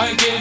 I get